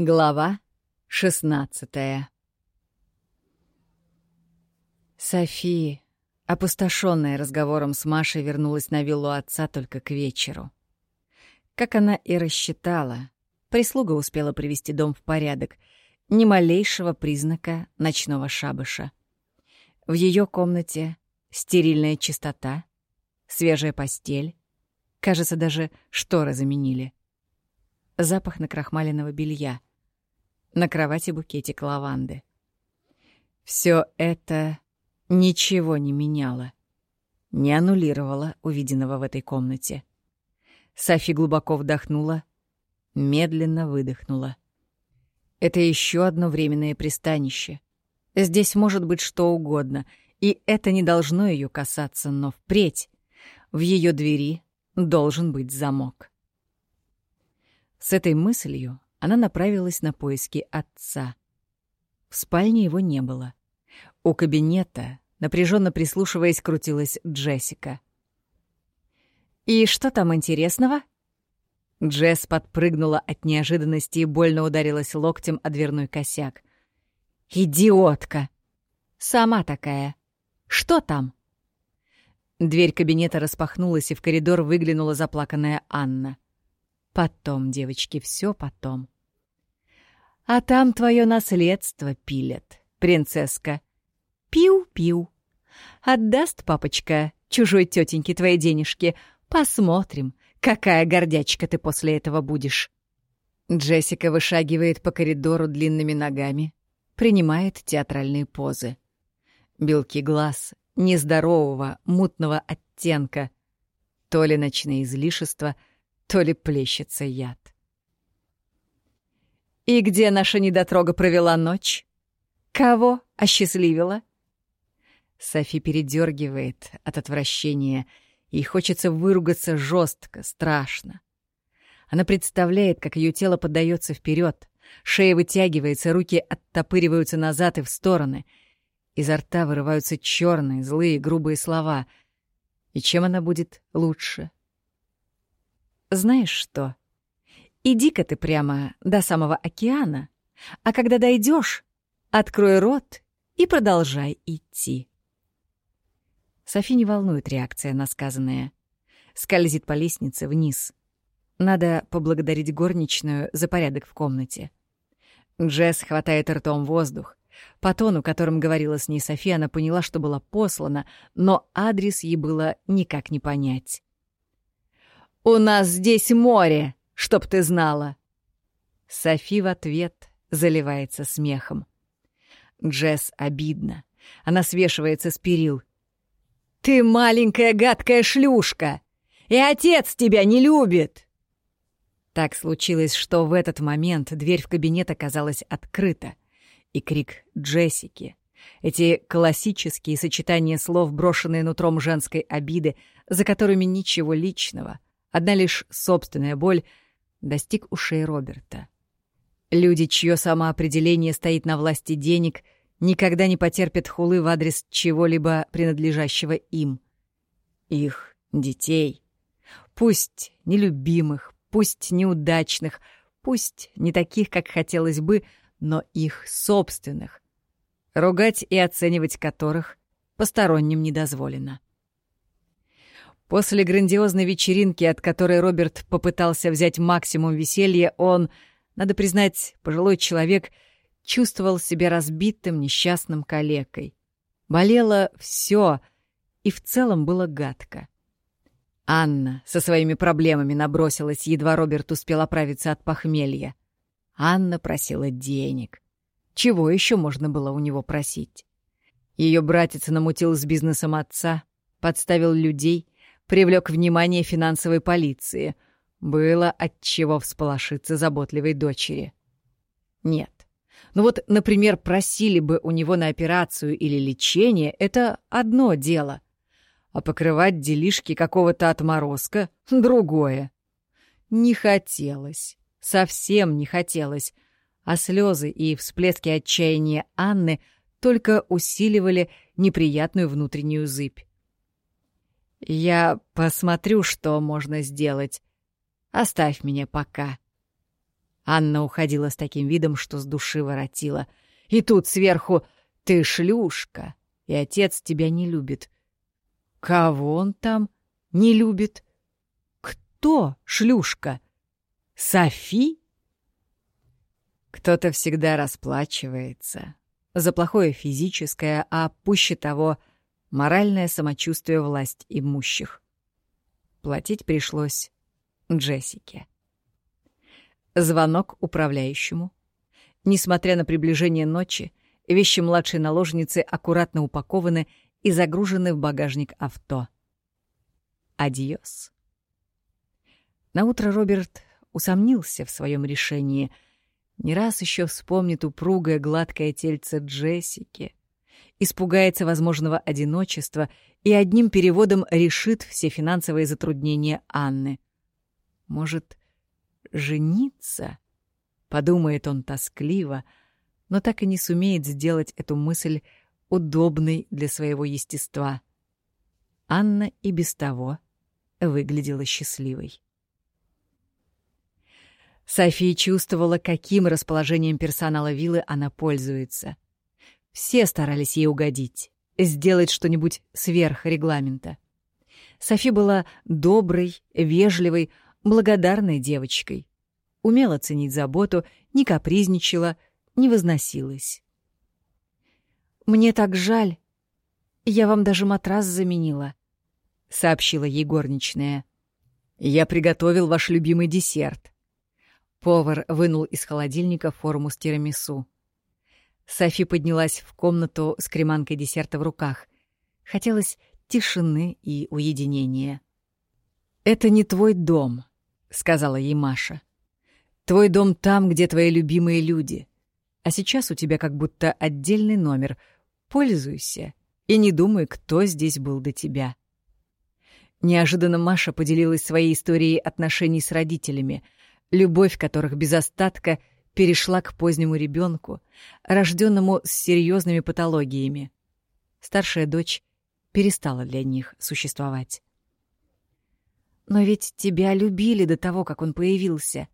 Глава шестнадцатая Софи, опустошенная разговором с Машей, вернулась на виллу отца только к вечеру. Как она и рассчитала, прислуга успела привести дом в порядок, ни малейшего признака ночного шабыша. В ее комнате стерильная чистота, свежая постель, кажется, даже шторы заменили. Запах накрахмаленного белья — на кровати букетик лаванды. Все это ничего не меняло, не аннулировало увиденного в этой комнате. Софи глубоко вдохнула, медленно выдохнула. Это еще одно временное пристанище. Здесь может быть что угодно, и это не должно ее касаться, но впредь в ее двери должен быть замок. С этой мыслью она направилась на поиски отца. В спальне его не было. У кабинета, напряженно прислушиваясь, крутилась Джессика. «И что там интересного?» Джесс подпрыгнула от неожиданности и больно ударилась локтем о дверной косяк. «Идиотка! Сама такая! Что там?» Дверь кабинета распахнулась, и в коридор выглянула заплаканная Анна. Потом, девочки, все потом. А там твое наследство пилят, принцесска. Пиу-пиу. Отдаст папочка чужой тетеньке твои денежки. Посмотрим, какая гордячка ты после этого будешь. Джессика вышагивает по коридору длинными ногами, принимает театральные позы. Белки глаз нездорового, мутного оттенка. То ли ночные излишества, то ли плещется яд. «И где наша недотрога провела ночь? Кого осчастливила?» Софи передергивает от отвращения, и хочется выругаться жестко, страшно. Она представляет, как ее тело поддается вперед, шея вытягивается, руки оттопыриваются назад и в стороны. Изо рта вырываются черные, злые, грубые слова. И чем она будет лучше? Знаешь что? Иди-ка ты прямо до самого океана, а когда дойдешь, открой рот и продолжай идти. Софи не волнует реакция на сказанное. Скользит по лестнице вниз. Надо поблагодарить горничную за порядок в комнате. Джесс хватает ртом воздух. По тону, которым говорила с ней София, она поняла, что была послана, но адрес ей было никак не понять. «У нас здесь море!» чтоб ты знала!» Софи в ответ заливается смехом. Джесс обидно. Она свешивается с перил. «Ты маленькая гадкая шлюшка! И отец тебя не любит!» Так случилось, что в этот момент дверь в кабинет оказалась открыта, и крик Джессики, эти классические сочетания слов, брошенные нутром женской обиды, за которыми ничего личного, одна лишь собственная боль — достиг ушей Роберта. Люди, чье самоопределение стоит на власти денег, никогда не потерпят хулы в адрес чего-либо принадлежащего им. Их детей. Пусть нелюбимых, пусть неудачных, пусть не таких, как хотелось бы, но их собственных. Ругать и оценивать которых посторонним не дозволено. После грандиозной вечеринки, от которой Роберт попытался взять максимум веселья, он, надо признать, пожилой человек, чувствовал себя разбитым, несчастным калекой. Болело все, и в целом было гадко. Анна со своими проблемами набросилась, едва Роберт успел оправиться от похмелья. Анна просила денег. Чего еще можно было у него просить? Ее братец намутил с бизнесом отца, подставил людей — привлек внимание финансовой полиции. Было от чего всполошиться заботливой дочери. Нет. Ну вот, например, просили бы у него на операцию или лечение — это одно дело. А покрывать делишки какого-то отморозка — другое. Не хотелось. Совсем не хотелось. А слезы и всплески отчаяния Анны только усиливали неприятную внутреннюю зыбь. Я посмотрю, что можно сделать. Оставь меня пока. Анна уходила с таким видом, что с души воротила. И тут сверху «Ты шлюшка, и отец тебя не любит». Кого он там не любит? Кто шлюшка? Софи? Кто-то всегда расплачивается за плохое физическое, а пуще того — моральное самочувствие власть имущих. Платить пришлось Джессике. Звонок управляющему. Несмотря на приближение ночи, вещи младшей наложницы аккуратно упакованы и загружены в багажник авто. Адьос. Наутро Роберт усомнился в своем решении. Не раз еще вспомнит упругое гладкое тельце Джессики, испугается возможного одиночества и одним переводом решит все финансовые затруднения Анны. Может, жениться? Подумает он тоскливо, но так и не сумеет сделать эту мысль удобной для своего естества. Анна и без того выглядела счастливой. София чувствовала, каким расположением персонала виллы она пользуется. Все старались ей угодить, сделать что-нибудь сверх регламента. Софи была доброй, вежливой, благодарной девочкой. Умела ценить заботу, не капризничала, не возносилась. «Мне так жаль. Я вам даже матрас заменила», — сообщила ей горничная. «Я приготовил ваш любимый десерт». Повар вынул из холодильника форму с тирамису. Софи поднялась в комнату с креманкой десерта в руках. Хотелось тишины и уединения. «Это не твой дом», — сказала ей Маша. «Твой дом там, где твои любимые люди. А сейчас у тебя как будто отдельный номер — Пользуйся и не думай, кто здесь был до тебя. Неожиданно Маша поделилась своей историей отношений с родителями, любовь которых без остатка перешла к позднему ребенку, рожденному с серьезными патологиями. Старшая дочь перестала для них существовать. «Но ведь тебя любили до того, как он появился.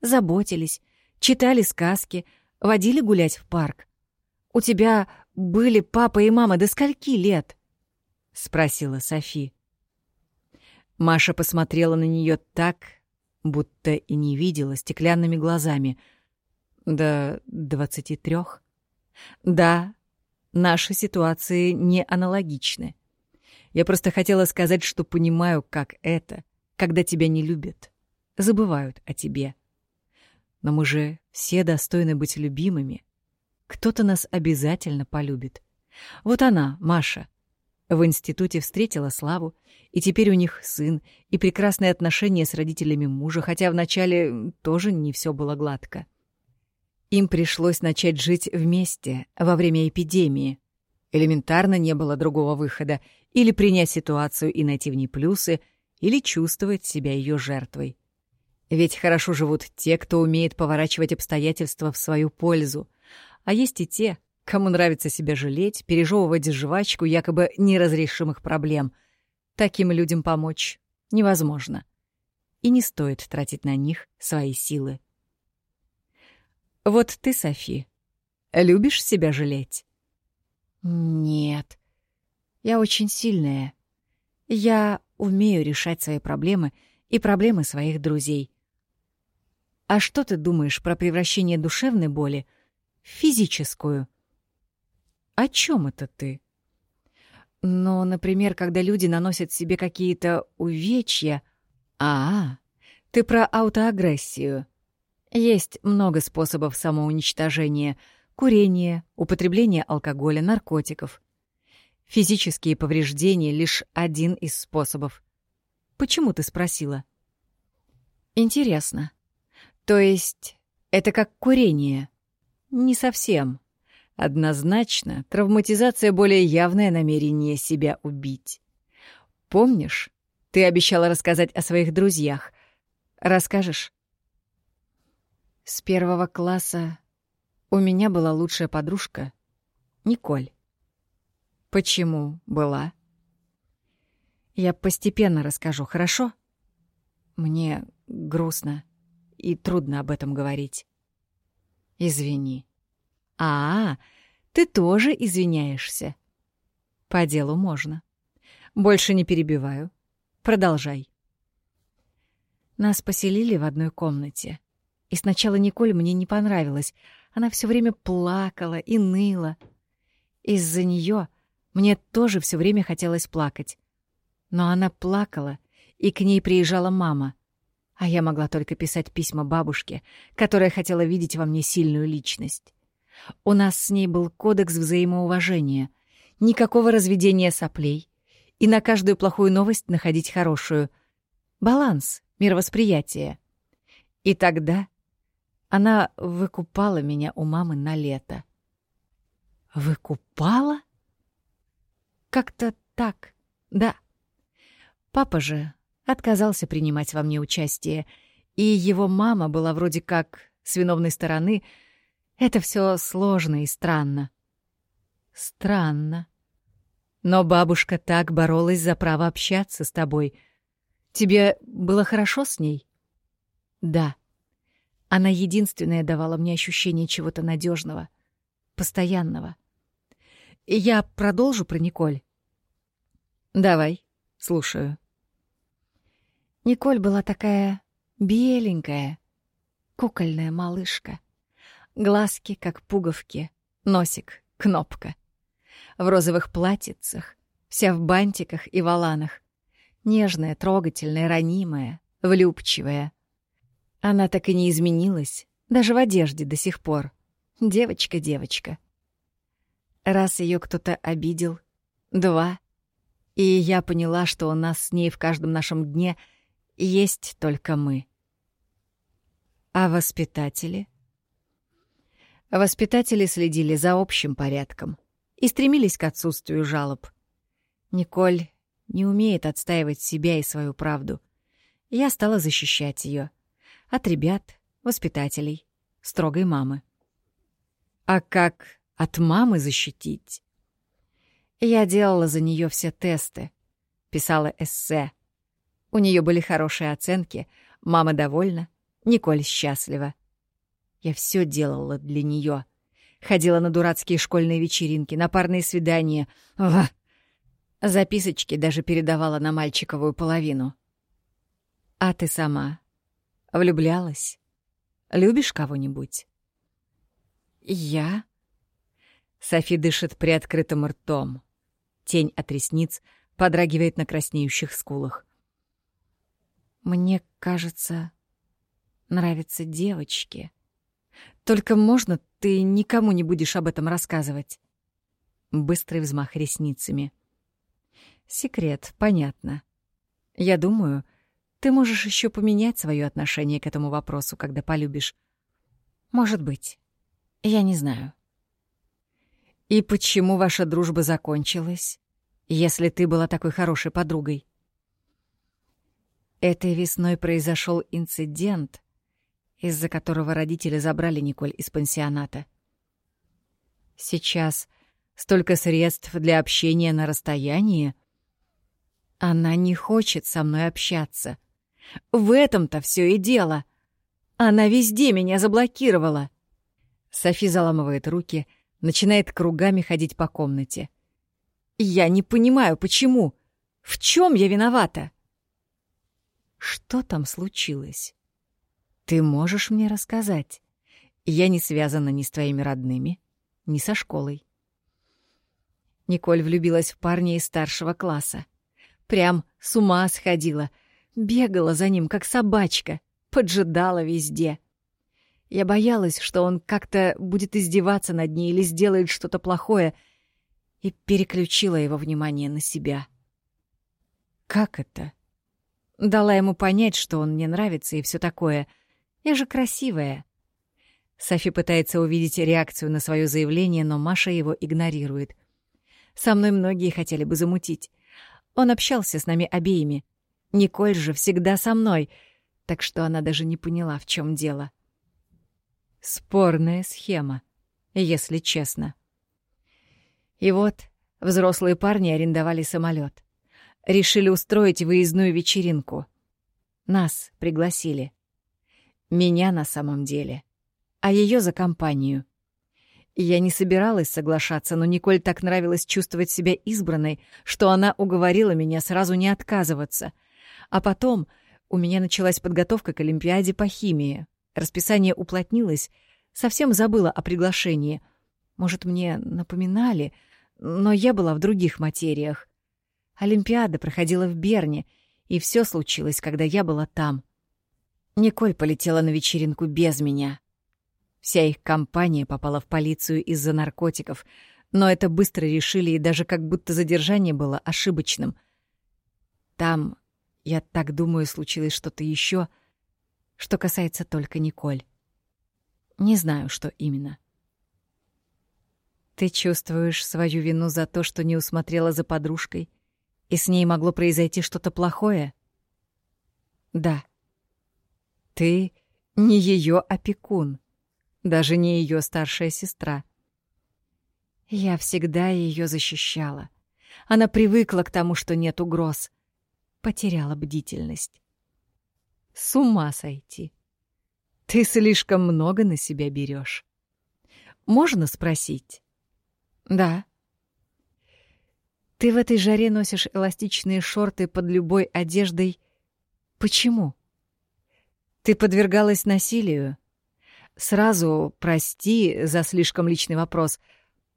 Заботились, читали сказки, водили гулять в парк. У тебя были папа и мама до скольки лет?» — спросила Софи. Маша посмотрела на нее так, будто и не видела стеклянными глазами. До двадцати трех. Да, наши ситуации не аналогичны. Я просто хотела сказать, что понимаю, как это, когда тебя не любят, забывают о тебе. Но мы же все достойны быть любимыми, кто-то нас обязательно полюбит. Вот она, Маша. В институте встретила Славу, и теперь у них сын и прекрасные отношения с родителями мужа, хотя вначале тоже не все было гладко. Им пришлось начать жить вместе во время эпидемии. Элементарно не было другого выхода — или принять ситуацию и найти в ней плюсы, или чувствовать себя ее жертвой. Ведь хорошо живут те, кто умеет поворачивать обстоятельства в свою пользу — а есть и те, кому нравится себя жалеть, пережевывать жвачку якобы неразрешимых проблем. Таким людям помочь невозможно. И не стоит тратить на них свои силы. Вот ты, Софи, любишь себя жалеть? Нет. Я очень сильная. Я умею решать свои проблемы и проблемы своих друзей. А что ты думаешь про превращение душевной боли — физическую. О чем это ты? Ну, например, когда люди наносят себе какие-то увечья. А, ты про аутоагрессию. Есть много способов самоуничтожения. Курение, употребление алкоголя, наркотиков. Физические повреждения — лишь один из способов. Почему ты спросила? Интересно. То есть это как курение? Не совсем. Однозначно, травматизация — более явное намерение себя убить. Помнишь, ты обещала рассказать о своих друзьях. Расскажешь? С первого класса у меня была лучшая подружка — Николь. Почему была? Я постепенно расскажу, хорошо? Мне грустно. и трудно об этом говорить. Извини. А, ты тоже извиняешься. По делу можно. Больше не перебиваю. Продолжай. Нас поселили в одной комнате. И сначала Николь мне не понравилась. Она все время плакала и ныла. Из-за нее мне тоже все время хотелось плакать. Но она плакала, и к ней приезжала мама. А я могла только писать письма бабушке, которая хотела видеть во мне сильную личность. У нас с ней был кодекс взаимоуважения. Никакого разведения соплей. И на каждую плохую новость находить хорошую. Баланс, мировосприятие. И тогда она выкупала меня у мамы на лето. Выкупала? Как-то так, да. Папа же отказался принимать во мне участие, и его мама была вроде как с виновной стороны. Это все сложно и странно. Странно. Но бабушка так боролась за право общаться с тобой. Тебе было хорошо с ней? Да. Она единственная давала мне ощущение чего-то надежного, постоянного. И я продолжу про Николь. Давай, слушаю. Николь была такая беленькая, кукольная малышка. Глазки, как пуговки, носик, кнопка. В розовых платьицах, вся в бантиках и воланах. Нежная, трогательная, ранимая, влюбчивая. Она так и не изменилась, даже в одежде до сих пор. Девочка-девочка. Раз ее кто-то обидел, два, и я поняла, что у нас с ней в каждом нашем дне есть только мы. А воспитатели? Воспитатели следили за общим порядком и стремились к отсутствию жалоб. Николь не умеет отстаивать себя и свою правду. Я стала защищать ее от ребят, воспитателей, строгой мамы. А как от мамы защитить? Я делала за нее все тесты, писала эссе. У нее были хорошие оценки, мама довольна, Николь счастлива. Я все делала для нее. Ходила на дурацкие школьные вечеринки, на парные свидания. Ва! Записочки даже передавала на мальчиковую половину. А ты сама Влюблялась? Любишь кого-нибудь? Я? Софи дышит приоткрытым ртом. Тень от ресниц подрагивает на краснеющих скулах. Мне кажется, нравятся девочки. Только можно ты никому не будешь об этом рассказывать? Быстрый взмах ресницами. Секрет, понятно. Я думаю, ты можешь еще поменять свое отношение к этому вопросу, когда полюбишь. Может быть. Я не знаю. И почему ваша дружба закончилась, если ты была такой хорошей подругой? Этой весной произошел инцидент, из-за которого родители забрали Николь из пансионата. Сейчас столько средств для общения на расстоянии. Она не хочет со мной общаться — в этом-то все и дело. Она везде меня заблокировала. Софи заламывает руки, начинает кругами ходить по комнате. Я не понимаю, почему. В чем я виновата? Что там случилось? Ты можешь мне рассказать? Я не связана ни с твоими родными, ни со школой. Николь влюбилась в парня из старшего класса. Прям с ума сходила — Бегала за ним, как собачка, поджидала везде. Я боялась, что он как-то будет издеваться над ней или сделает что-то плохое, и переключила его внимание на себя. Как это? Дала ему понять, что он мне нравится и все такое. Я же красивая. Софи пытается увидеть реакцию на свое заявление, но Маша его игнорирует. Со мной многие хотели бы замутить. Он общался с нами обеими — Николь же всегда со мной, так что она даже не поняла, в чем дело. Спорная схема, если честно. И вот взрослые парни арендовали самолет. Решили устроить выездную вечеринку. Нас пригласили. Меня на самом деле, а ее за компанию. Я не собиралась соглашаться, но Николь так нравилось чувствовать себя избранной, что она уговорила меня сразу не отказываться. А потом у меня началась подготовка к Олимпиаде по химии. Расписание уплотнилось, совсем забыла о приглашении. Может, мне напоминали, но я была в других материях. Олимпиада проходила в Берне, и все случилось, когда я была там. Николь полетела на вечеринку без меня. Вся их компания попала в полицию из-за наркотиков, но это быстро решили, и даже как будто задержание было ошибочным. Там, я так думаю, случилось что-то еще, что касается только Николь. Не знаю, что именно. Ты чувствуешь свою вину за то, что не усмотрела за подружкой, и с ней могло произойти что-то плохое? Да. Ты не ее опекун, даже не ее старшая сестра. Я всегда ее защищала. Она привыкла к тому, что нет угроз. Потеряла бдительность. С ума сойти. Ты слишком много на себя берешь. Можно спросить? Да. Ты в этой жаре носишь эластичные шорты под любой одеждой. Почему? Ты подвергалась насилию? Сразу прости за слишком личный вопрос,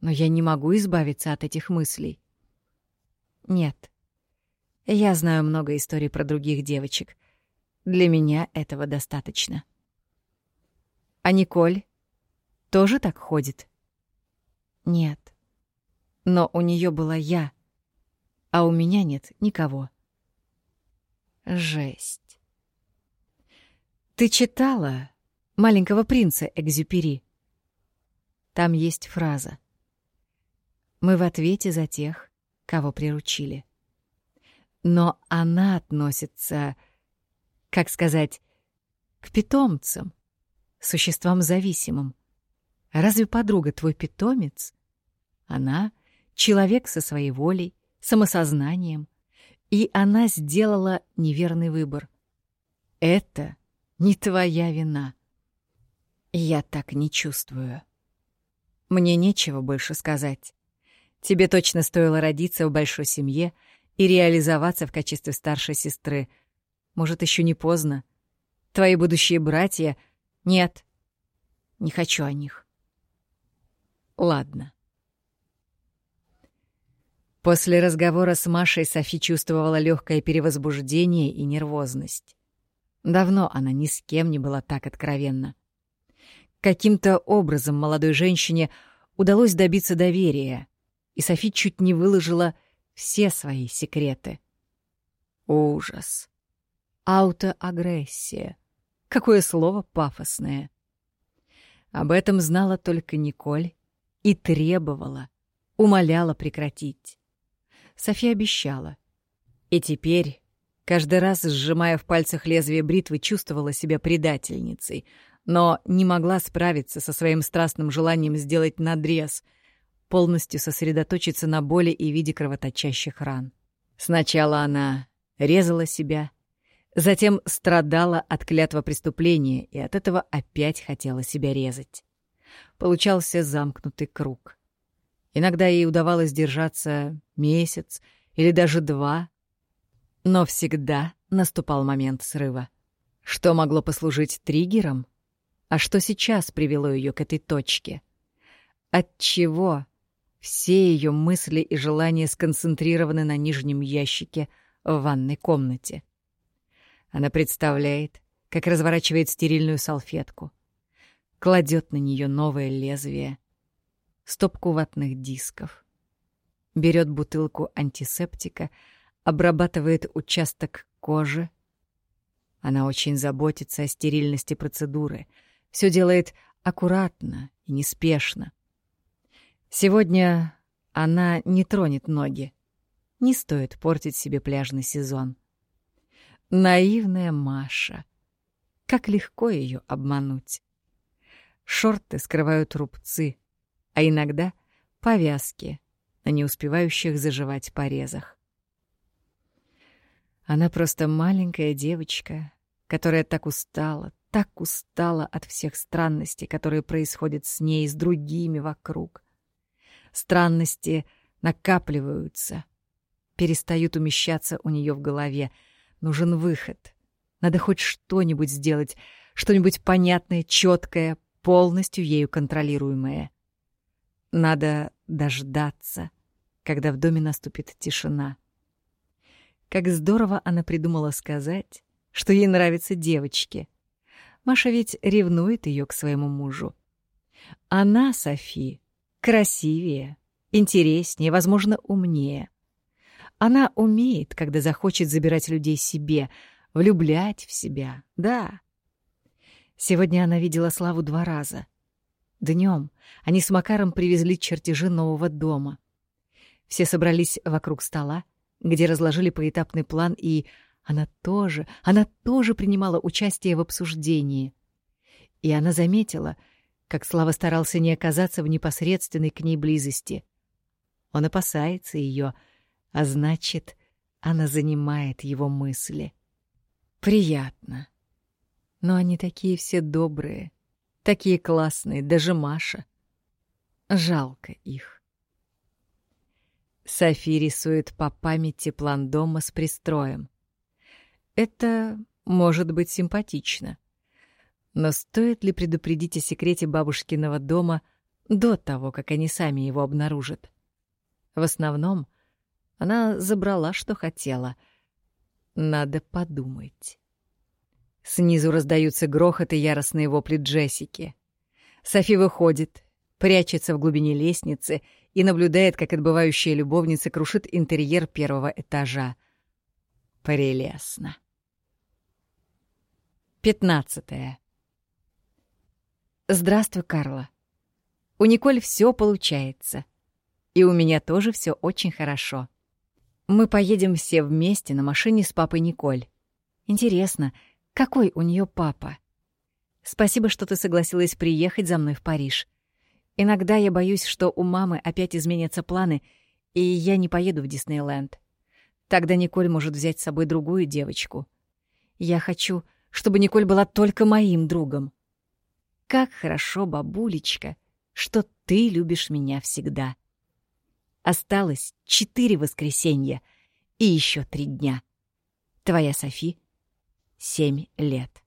но я не могу избавиться от этих мыслей. Нет. Я знаю много историй про других девочек. Для меня этого достаточно. А Николь тоже так ходит? Нет. Но у нее была я, а у меня нет никого. Жесть. Ты читала «Маленького принца» Экзюпери? Там есть фраза. «Мы в ответе за тех, кого приручили». Но она относится, как сказать, к питомцам, существам зависимым. Разве подруга твой питомец? Она — человек со своей волей, самосознанием, и она сделала неверный выбор. Это не твоя вина. Я так не чувствую. Мне нечего больше сказать. Тебе точно стоило родиться в большой семье и реализоваться в качестве старшей сестры. Может, еще не поздно. Твои будущие братья — нет, не хочу о них. Ладно. После разговора с Машей Софи чувствовала легкое перевозбуждение и нервозность. Давно она ни с кем не была так откровенна. Каким-то образом молодой женщине удалось добиться доверия, и Софи чуть не выложила все свои секреты. Ужас. Аутоагрессия. Какое слово пафосное. Об этом знала только Николь и требовала, умоляла прекратить. София обещала. И теперь, каждый раз сжимая в пальцах лезвие бритвы, чувствовала себя предательницей, но не могла справиться со своим страстным желанием сделать надрез, полностью сосредоточиться на боли и виде кровоточащих ран. Сначала она резала себя, Затем страдала от клятва преступления и от этого опять хотела себя резать. Получался замкнутый круг. Иногда ей удавалось держаться месяц или даже два, но всегда наступал момент срыва. Что могло послужить триггером? А что сейчас привело ее к этой точке? Отчего все ее мысли и желания сконцентрированы на нижнем ящике в ванной комнате? Она представляет, как разворачивает стерильную салфетку, кладет на нее новое лезвие, стопку ватных дисков, берет бутылку антисептика, обрабатывает участок кожи. Она очень заботится о стерильности процедуры, все делает аккуратно и неспешно. Сегодня она не тронет ноги. Не стоит портить себе пляжный сезон. Наивная Маша. Как легко ее обмануть. Шорты скрывают рубцы, а иногда повязки на не успевающих заживать порезах. Она просто маленькая девочка, которая так устала, так устала от всех странностей, которые происходят с ней и с другими вокруг. Странности накапливаются, перестают умещаться у нее в голове. Нужен выход. Надо хоть что-нибудь сделать, что-нибудь понятное, четкое, полностью ею контролируемое. Надо дождаться, когда в доме наступит тишина. Как здорово она придумала сказать, что ей нравятся девочки. Маша ведь ревнует ее к своему мужу. Она, Софи, красивее, интереснее, возможно, умнее. Она умеет, когда захочет забирать людей себе, влюблять в себя, да. Сегодня она видела Славу два раза. Днем они с Макаром привезли чертежи нового дома. Все собрались вокруг стола, где разложили поэтапный план, и она тоже, она тоже принимала участие в обсуждении. И она заметила, как Слава старался не оказаться в непосредственной к ней близости. Он опасается ее, а значит, она занимает его мысли. Приятно. Но они такие все добрые, такие классные, даже Маша. Жалко их. Софи рисует по памяти план дома с пристроем. Это может быть симпатично. Но стоит ли предупредить о секрете бабушкиного дома до того, как они сами его обнаружат? В основном она забрала, что хотела. Надо подумать. Снизу раздаются грохот и яростные вопли Джессики. Софи выходит, прячется в глубине лестницы и наблюдает, как отбывающая любовница крушит интерьер первого этажа. Прелестно. Пятнадцатое. Здравствуй, Карла. У Николь все получается. И у меня тоже все очень хорошо. Мы поедем все вместе на машине с папой Николь. Интересно, какой у нее папа? Спасибо, что ты согласилась приехать за мной в Париж. Иногда я боюсь, что у мамы опять изменятся планы, и я не поеду в Диснейленд. Тогда Николь может взять с собой другую девочку. Я хочу, чтобы Николь была только моим другом. Как хорошо, бабулечка, что ты любишь меня всегда. Осталось четыре воскресенья и еще три дня. Твоя Софи, семь лет.